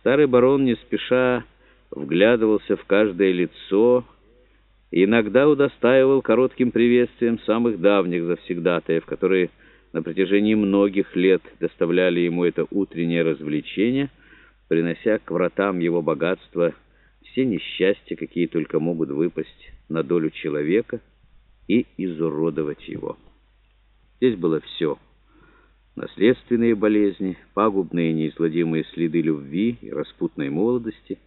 Старый барон не спеша вглядывался в каждое лицо и иногда удостаивал коротким приветствием самых давних завсегдатаев, которые на протяжении многих лет доставляли ему это утреннее развлечение, принося к вратам его богатства все несчастья, какие только могут выпасть на долю человека, и изуродовать его. Здесь было все — наследственные болезни, пагубные неизгладимые следы любви и распутной молодости,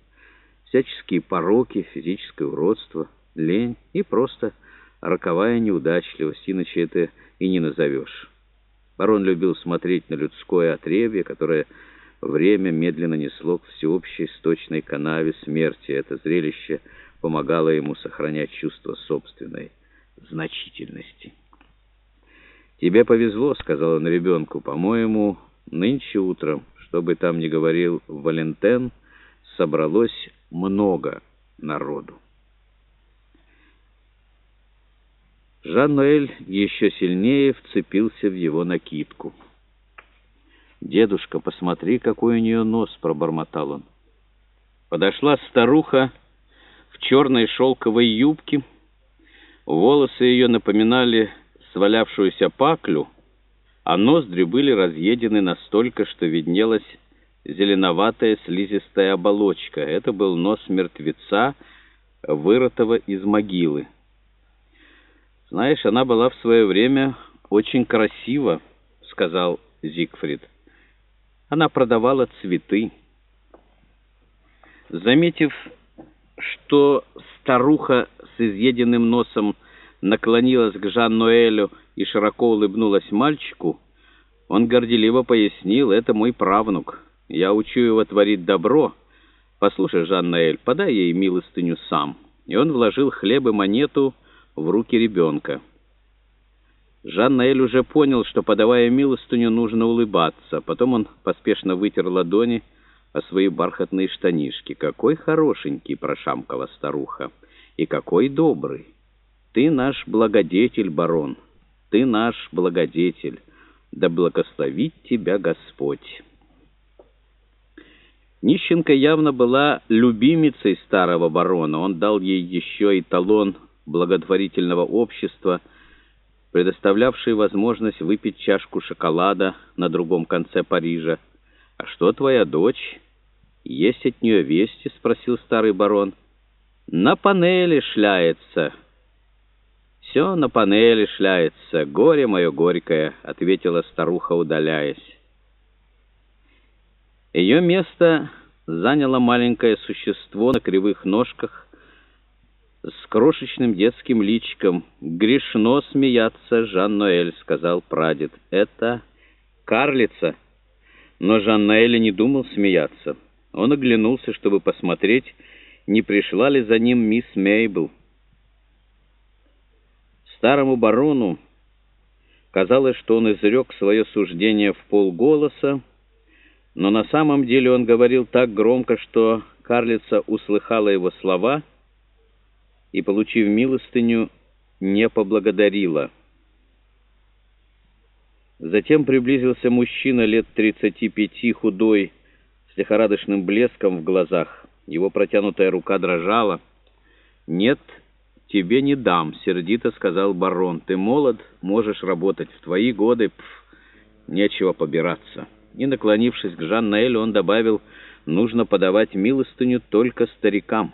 всяческие пороки, физическое уродство, лень и просто роковая неудачливость, иначе это и не назовешь. Барон любил смотреть на людское отребье, которое время медленно несло к всеобщей сточной канаве смерти. Это зрелище помогало ему сохранять чувство собственной значительности. «Тебе повезло», — сказал он ребенку. «По-моему, нынче утром, что бы там ни говорил Валентен, собралось много народу». Жан-Ноэль еще сильнее вцепился в его накидку. «Дедушка, посмотри, какой у нее нос!» — пробормотал он. Подошла старуха в черной шелковой юбке. Волосы ее напоминали свалявшуюся паклю, а ноздри были разъедены настолько, что виднелась зеленоватая слизистая оболочка. Это был нос мертвеца, вырытого из могилы. «Знаешь, она была в свое время очень красива», — сказал Зигфрид. «Она продавала цветы». Заметив, что старуха с изъеденным носом наклонилась к Жан-Ноэлю и широко улыбнулась мальчику, он горделиво пояснил, «Это мой правнук. Я учу его творить добро. Послушай, Жан-Ноэль, подай ей милостыню сам». И он вложил хлеб и монету в руки ребенка. Жан-Ноэль уже понял, что, подавая милостыню, нужно улыбаться. Потом он поспешно вытер ладони о свои бархатные штанишки. «Какой хорошенький!» — прошамкала старуха. «И какой добрый!» Ты наш благодетель, барон, ты наш благодетель, да благословит тебя Господь. Нищенка явно была любимицей старого барона. Он дал ей еще и талон благотворительного общества, предоставлявший возможность выпить чашку шоколада на другом конце Парижа. «А что твоя дочь? Есть от нее вести?» — спросил старый барон. «На панели шляется», «Все на панели шляется, горе мое горькое», — ответила старуха, удаляясь. Ее место заняло маленькое существо на кривых ножках с крошечным детским личиком. «Грешно смеяться, Жан-Ноэль», — сказал прадед. «Это карлица». Но Жан-Ноэль не думал смеяться. Он оглянулся, чтобы посмотреть, не пришла ли за ним мисс Мейбл. Старому барону казалось, что он изрек свое суждение в полголоса, но на самом деле он говорил так громко, что карлица услыхала его слова и, получив милостыню, не поблагодарила. Затем приблизился мужчина лет тридцати пяти, худой, с лихорадочным блеском в глазах. Его протянутая рука дрожала. «Нет», тебе не дам», — сердито сказал барон. «Ты молод, можешь работать. В твои годы пф, нечего побираться». И, наклонившись к Жан-Наэлю, он добавил, «Нужно подавать милостыню только старикам».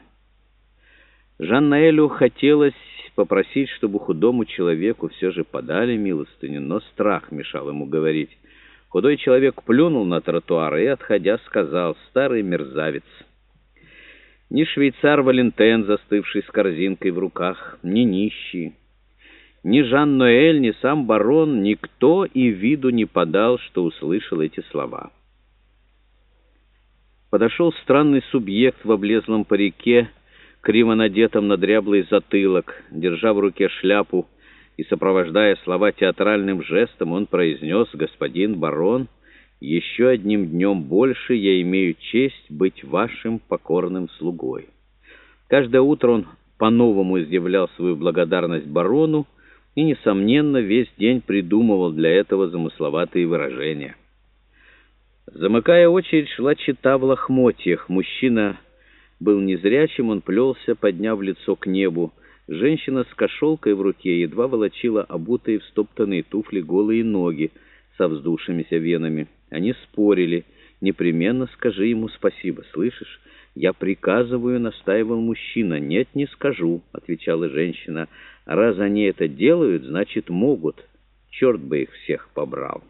Жан-Наэлю хотелось попросить, чтобы худому человеку все же подали милостыню, но страх мешал ему говорить. Худой человек плюнул на тротуар и, отходя, сказал, «Старый мерзавец». Ни швейцар Валентен, застывший с корзинкой в руках, ни нищий, ни Жан-Ноэль, ни сам барон, никто и виду не подал, что услышал эти слова. Подошел странный субъект в облезлом парике, криво надетом на дряблый затылок, держа в руке шляпу и сопровождая слова театральным жестом, он произнес «Господин барон». Еще одним днем больше я имею честь быть вашим покорным слугой. Каждое утро он по-новому изъявлял свою благодарность барону и, несомненно, весь день придумывал для этого замысловатые выражения. Замыкая очередь, шла чита в лохмотьях. Мужчина был незрячим, он плелся, подняв лицо к небу. Женщина с кошелкой в руке едва волочила обутые в стоптанные туфли голые ноги со вздувшимися венами. Они спорили. «Непременно скажи ему спасибо, слышишь?» «Я приказываю», — настаивал мужчина. «Нет, не скажу», — отвечала женщина. «Раз они это делают, значит, могут. Черт бы их всех побрал».